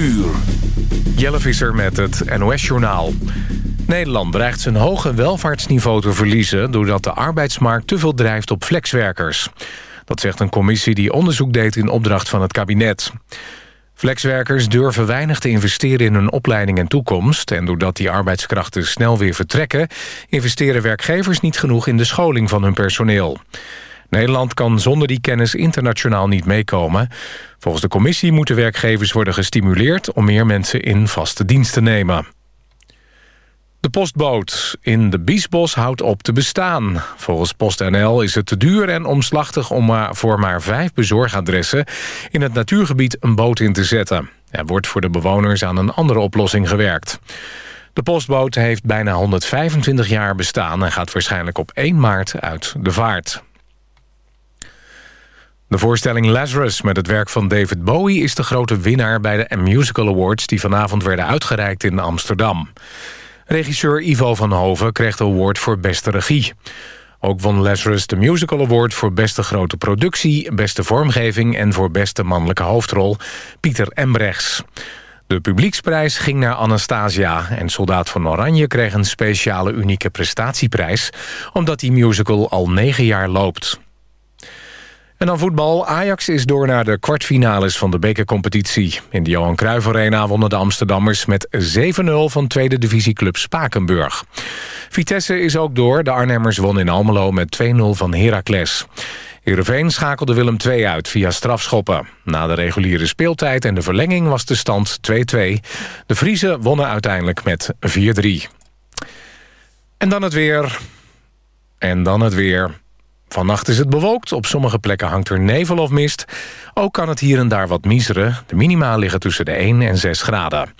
uur. Jelle Visser met het NOS-journaal. Nederland dreigt zijn hoge welvaartsniveau te verliezen... doordat de arbeidsmarkt te veel drijft op flexwerkers. Dat zegt een commissie die onderzoek deed in opdracht van het kabinet. Flexwerkers durven weinig te investeren in hun opleiding en toekomst... en doordat die arbeidskrachten snel weer vertrekken... investeren werkgevers niet genoeg in de scholing van hun personeel. Nederland kan zonder die kennis internationaal niet meekomen. Volgens de commissie moeten werkgevers worden gestimuleerd... om meer mensen in vaste dienst te nemen. De postboot in de Biesbos houdt op te bestaan. Volgens PostNL is het te duur en omslachtig om voor maar vijf bezorgadressen in het natuurgebied een boot in te zetten. Er wordt voor de bewoners aan een andere oplossing gewerkt. De postboot heeft bijna 125 jaar bestaan en gaat waarschijnlijk op 1 maart uit de vaart. De voorstelling Lazarus met het werk van David Bowie... is de grote winnaar bij de Musical Awards... die vanavond werden uitgereikt in Amsterdam. Regisseur Ivo van Hoven kreeg de award voor beste regie. Ook won Lazarus de Musical Award voor beste grote productie... beste vormgeving en voor beste mannelijke hoofdrol... Pieter Embrechts. De publieksprijs ging naar Anastasia... en Soldaat van Oranje kreeg een speciale unieke prestatieprijs... omdat die musical al negen jaar loopt. En dan voetbal. Ajax is door naar de kwartfinales van de bekercompetitie. In de Johan Cruijff Arena wonnen de Amsterdammers met 7-0 van tweede divisieclub Spakenburg. Vitesse is ook door. De Arnhemmers wonnen in Almelo met 2-0 van Heracles. Heerenveen schakelde Willem II uit via strafschoppen. Na de reguliere speeltijd en de verlenging was de stand 2-2. De Vriezen wonnen uiteindelijk met 4-3. En dan het weer. En dan het weer. Vannacht is het bewolkt. Op sommige plekken hangt er nevel of mist. Ook kan het hier en daar wat miseren. De minima liggen tussen de 1 en 6 graden.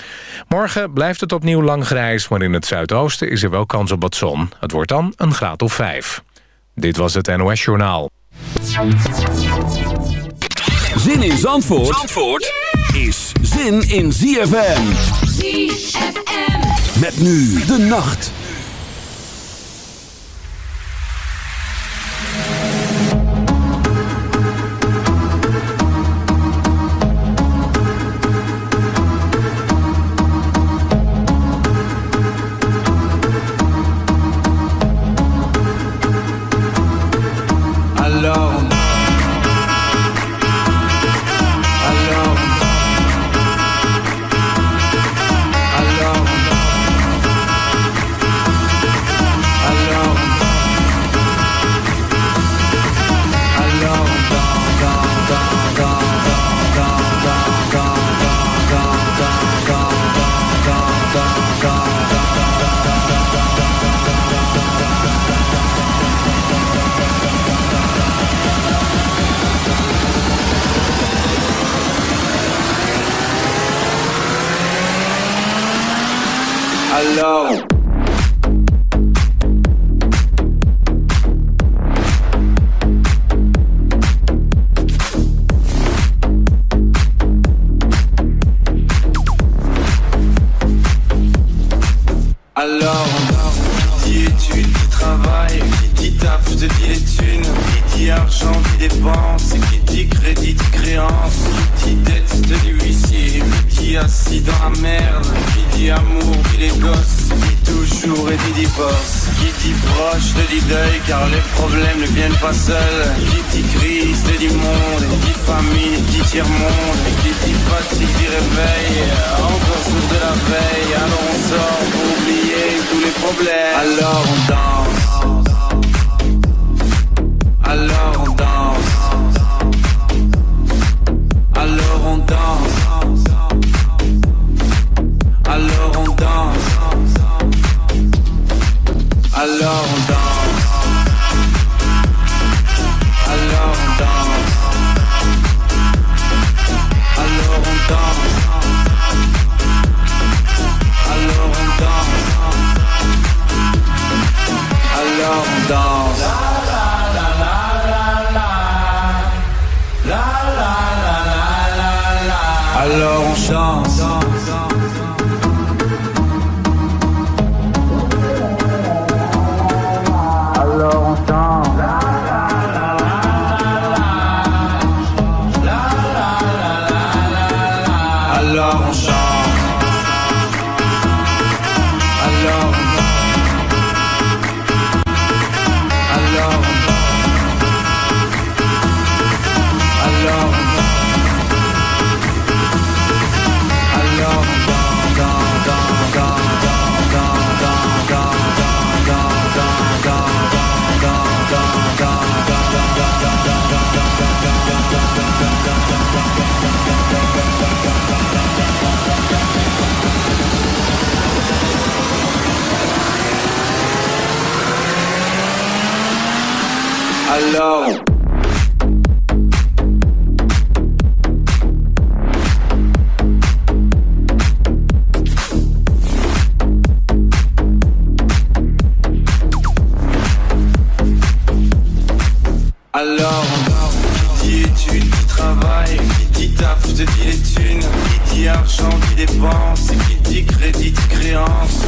Morgen blijft het opnieuw lang grijs... maar in het zuidoosten is er wel kans op wat zon. Het wordt dan een graad of 5. Dit was het NOS Journaal. Zin in Zandvoort, Zandvoort is zin in ZFM. ZFM. Met nu de nacht. dit assis dans la merde, qui dit amour, qui les gosses, dit toujours et dit divorce, qui dit proche, te dit deuil, car les problèmes ne viennent pas seuls, qui dit crise, te dit monde, qui dit famille, qui tiers monde, qui dit fatigue, dit réveil, encore sous de la veille, alors on sort pour oublier tous les problèmes, alors on danse, alors on danse. Alors on danse alors on danse. Alors on danse. Alors on danse. Alors on danse. Alors on danse. Alors on danse. Alors on chante. Alors. Alors, qui dit études, qui travaille, qui dit taf, te dit les thunes, qui dit argent, qui dépense, qui dit crédit, créance,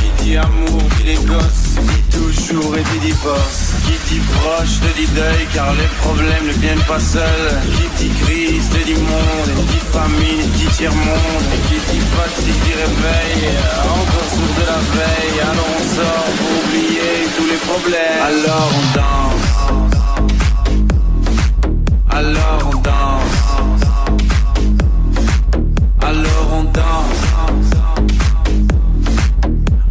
qui dit amour, dit les gosses, dit toujours et dit divorce, qui dit proche, te dit deuil, car les problèmes ne viennent pas seuls, qui dit crise, te dit monde, dit famille, dit tiers-monde, qui dit fatigue, dit réveil, encore sourd de la veille, alors on sort pour oublier tous les problèmes. Alors on danse. Alors on danse. Alors on danse.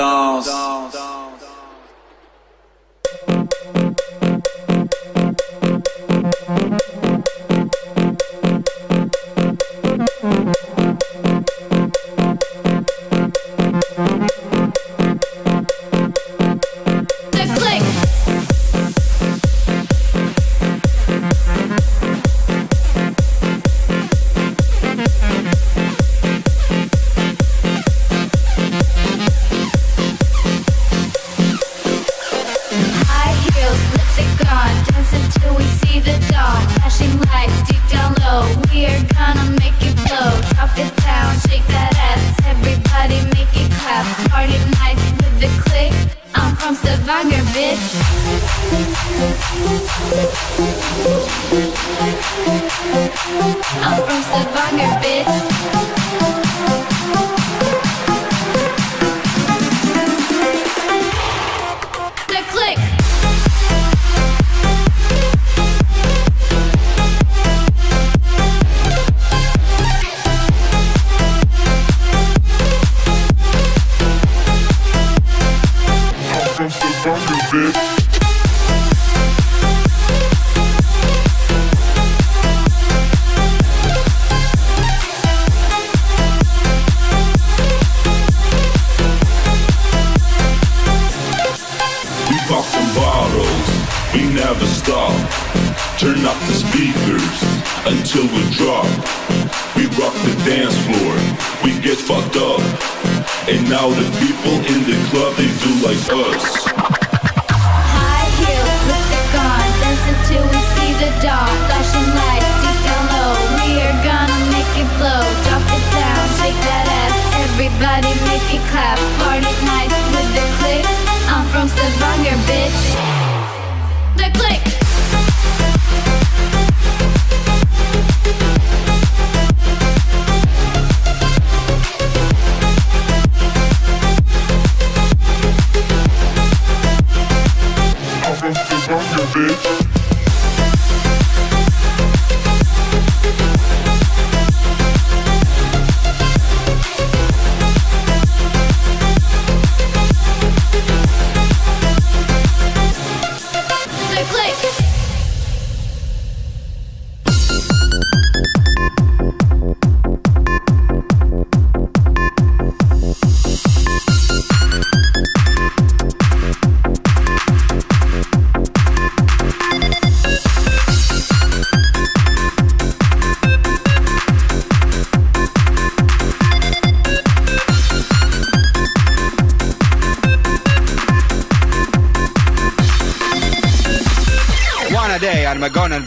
Danse.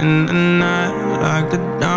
In the night like the diamond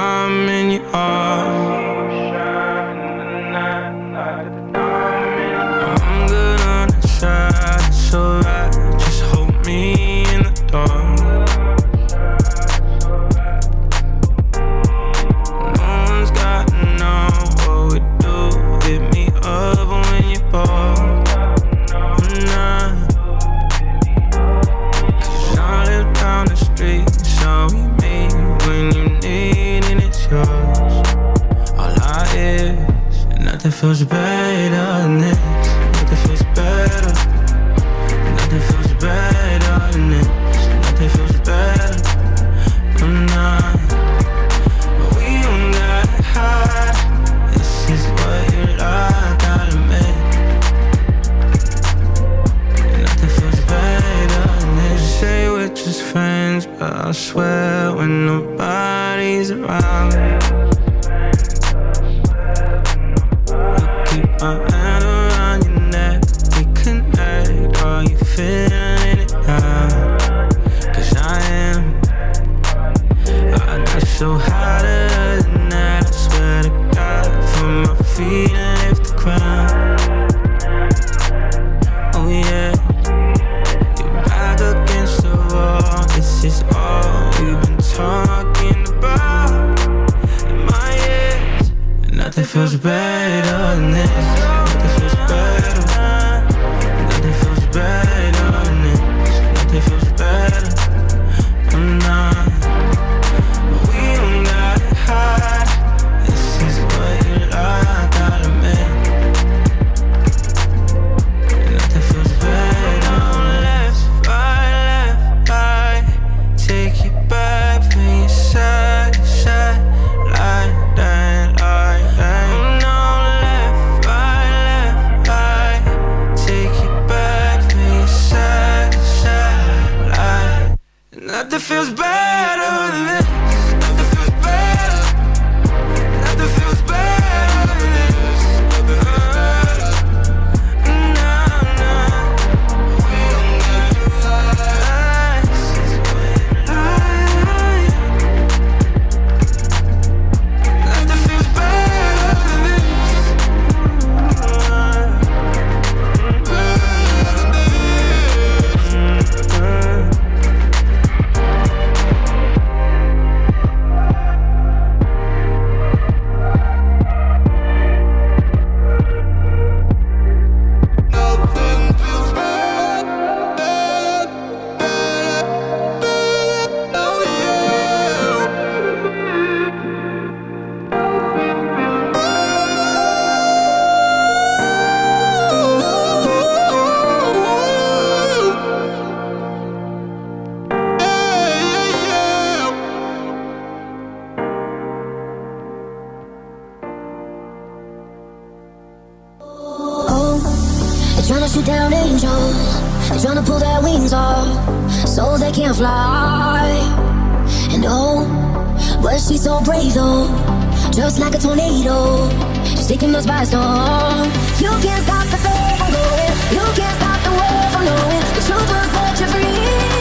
she's so brave though, just like a tornado. She's taking us by storm. You can't stop the flow from going. You can't stop the world from knowing the truth will set you free.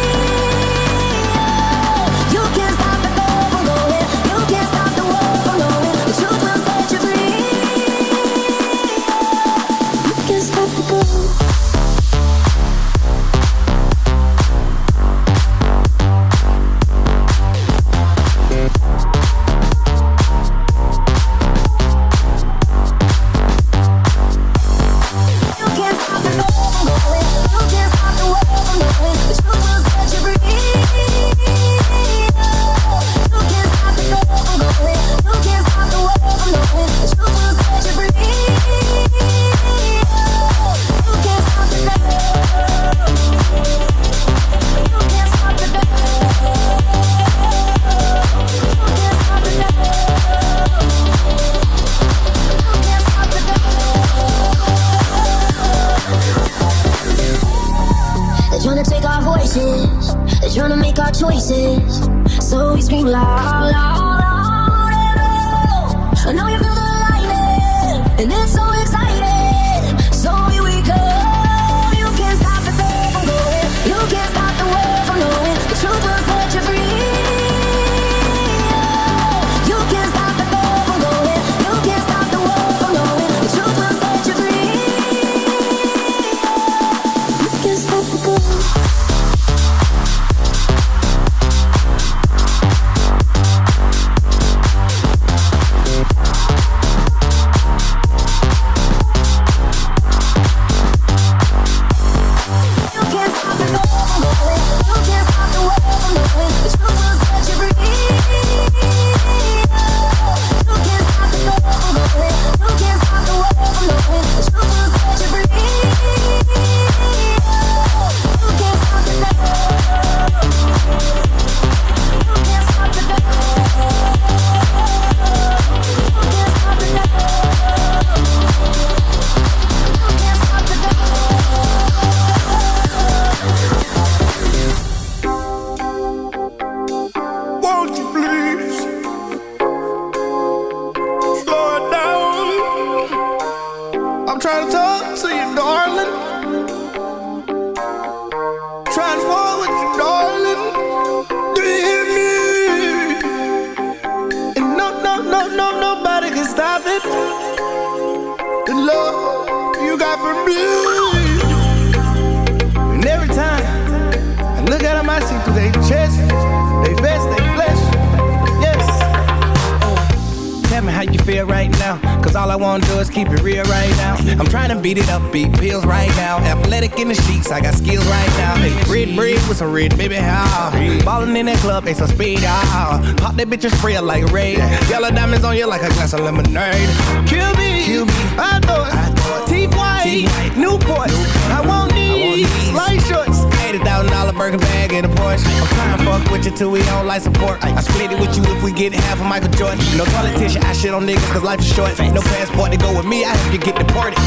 Glass of lemonade. Kill me, Kill me. I thought, I thought. Teeth white, white. Newport. I want these, light shorts. Eighty thousand dollar burger bag in a Porsche. I'm trying to fuck with you till we don't like support. I split it with you if we get half of Michael Jordan. No politician, I shit on niggas cause life is short. No passport to go with me, I have to get deported. Go,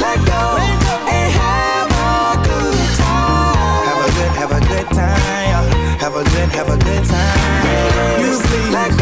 let go and have a good time. Have a good, have a good time. Have a good, have a good time. You please let go,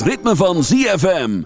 Ritme van ZFM.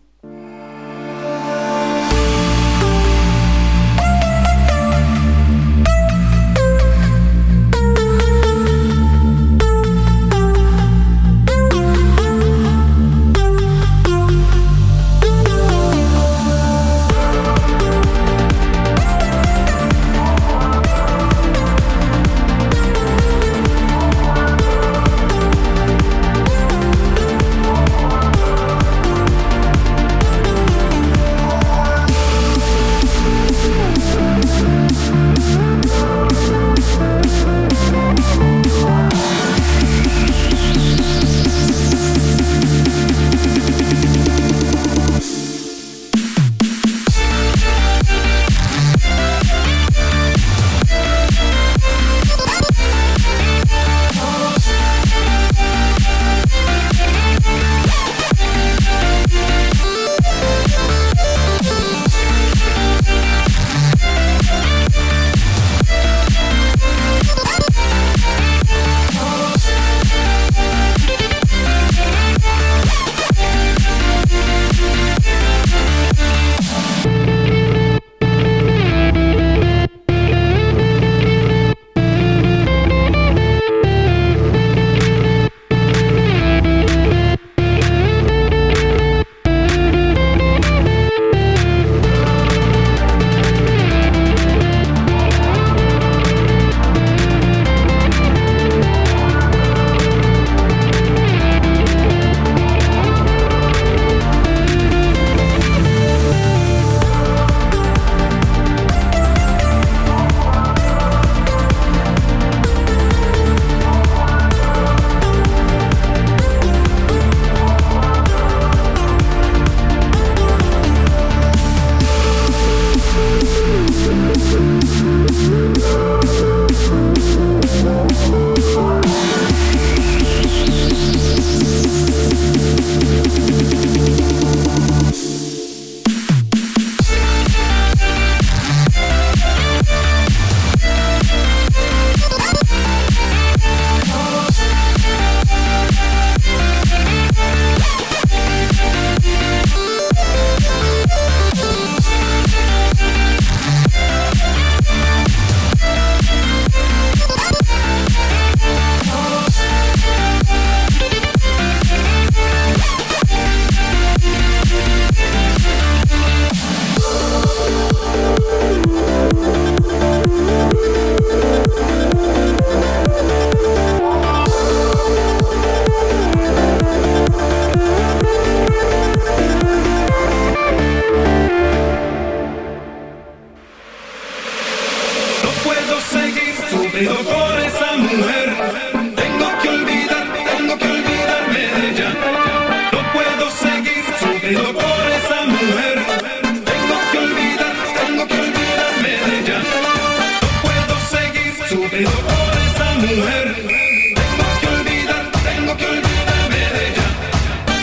sufrido por esa mujer. Tengo que olvidar, tengo que olvidarme de ella.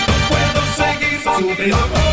No puedo seguir sufrido por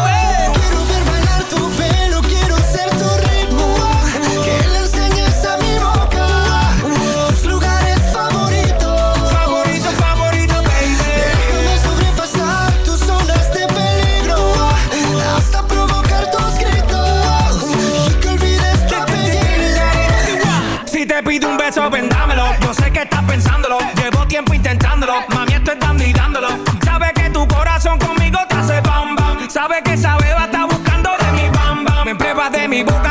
Que esa beba está buscando de mi bam bam. Me pruebas de mi boca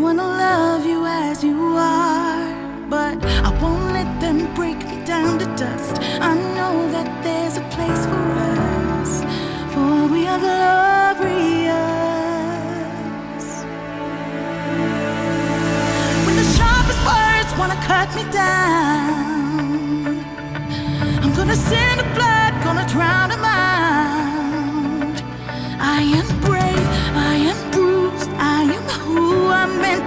one will love you as you are. But I won't let them break me down to dust. I know that there's a place for us, for we are glorious. When the sharpest words wanna cut me down, I'm gonna send the blood, gonna drown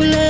you love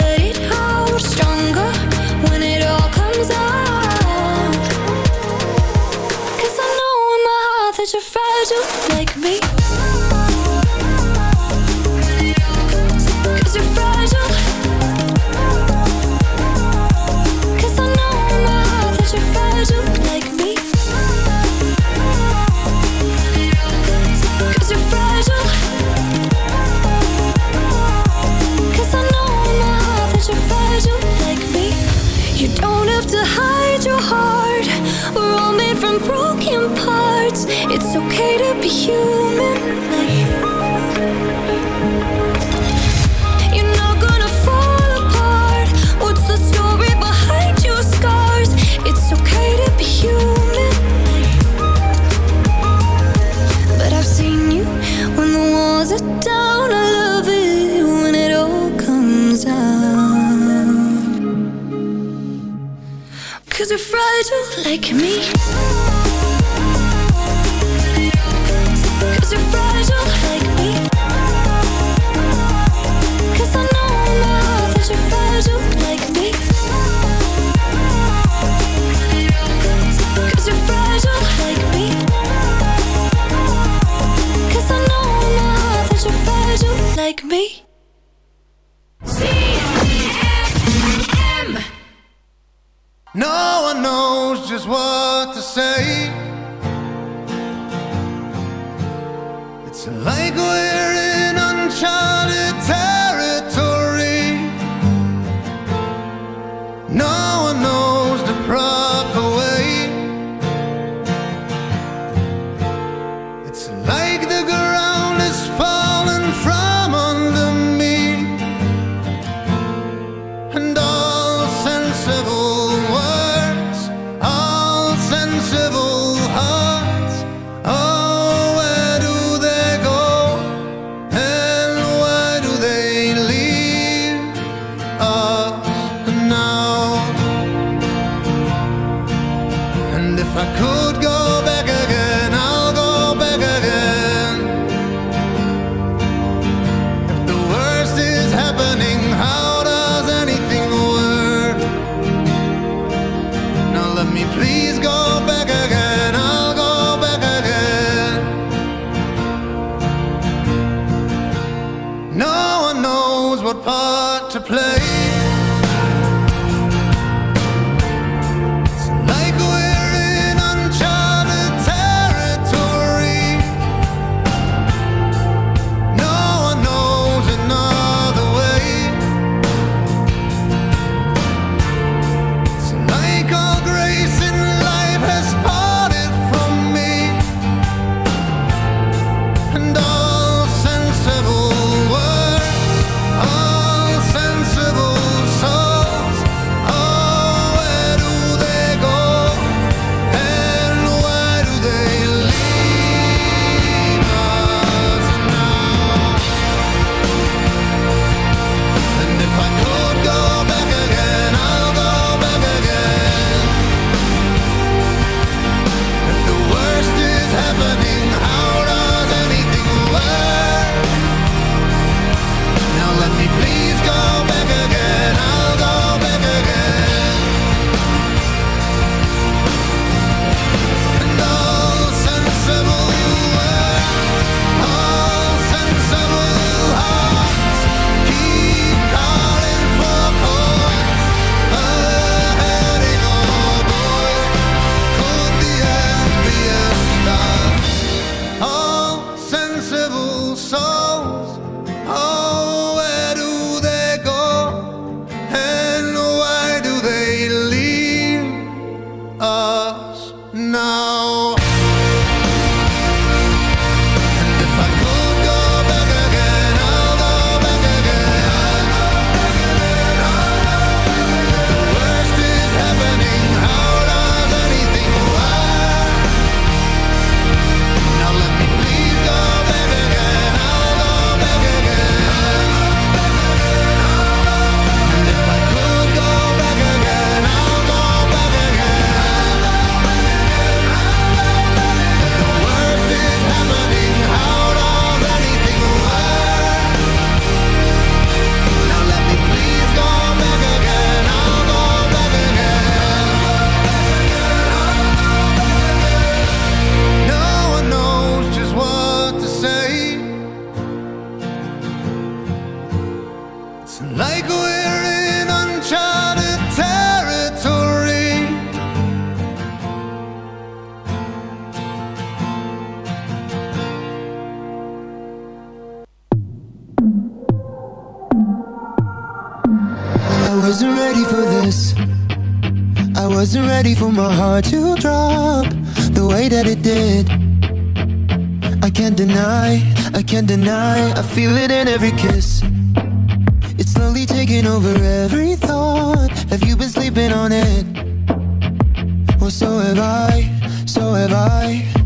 night. I feel it in every kiss. It's slowly taking over every thought. Have you been sleeping on it? Well, so have I. So have I.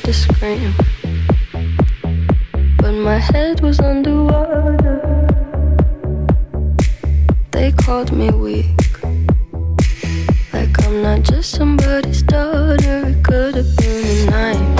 tried to scream, but my head was underwater. They called me weak, like I'm not just somebody's daughter. It could have been a nine.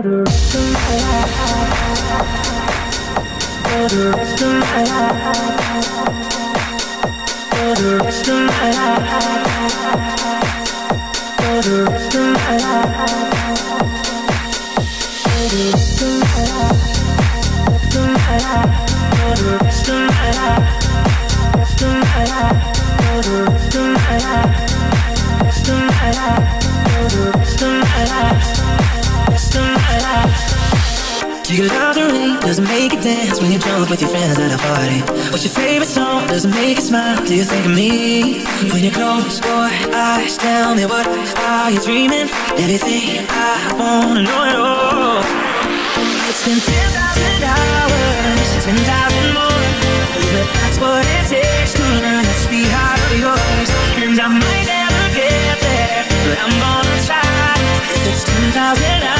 Still alive. Do you love the rain? Doesn't make it dance when you drunk with your friends at a party? What's your favorite song? Doesn't make you smile? Do you think of me? When you close your eyes, tell me what are you dreaming? Everything I wanna know at all. It's been 10,000 hours, 10,000 more. But that's what it takes to learn hard sweetheart of yours. And I might never get there, but I'm gonna try. It's 10,000 hours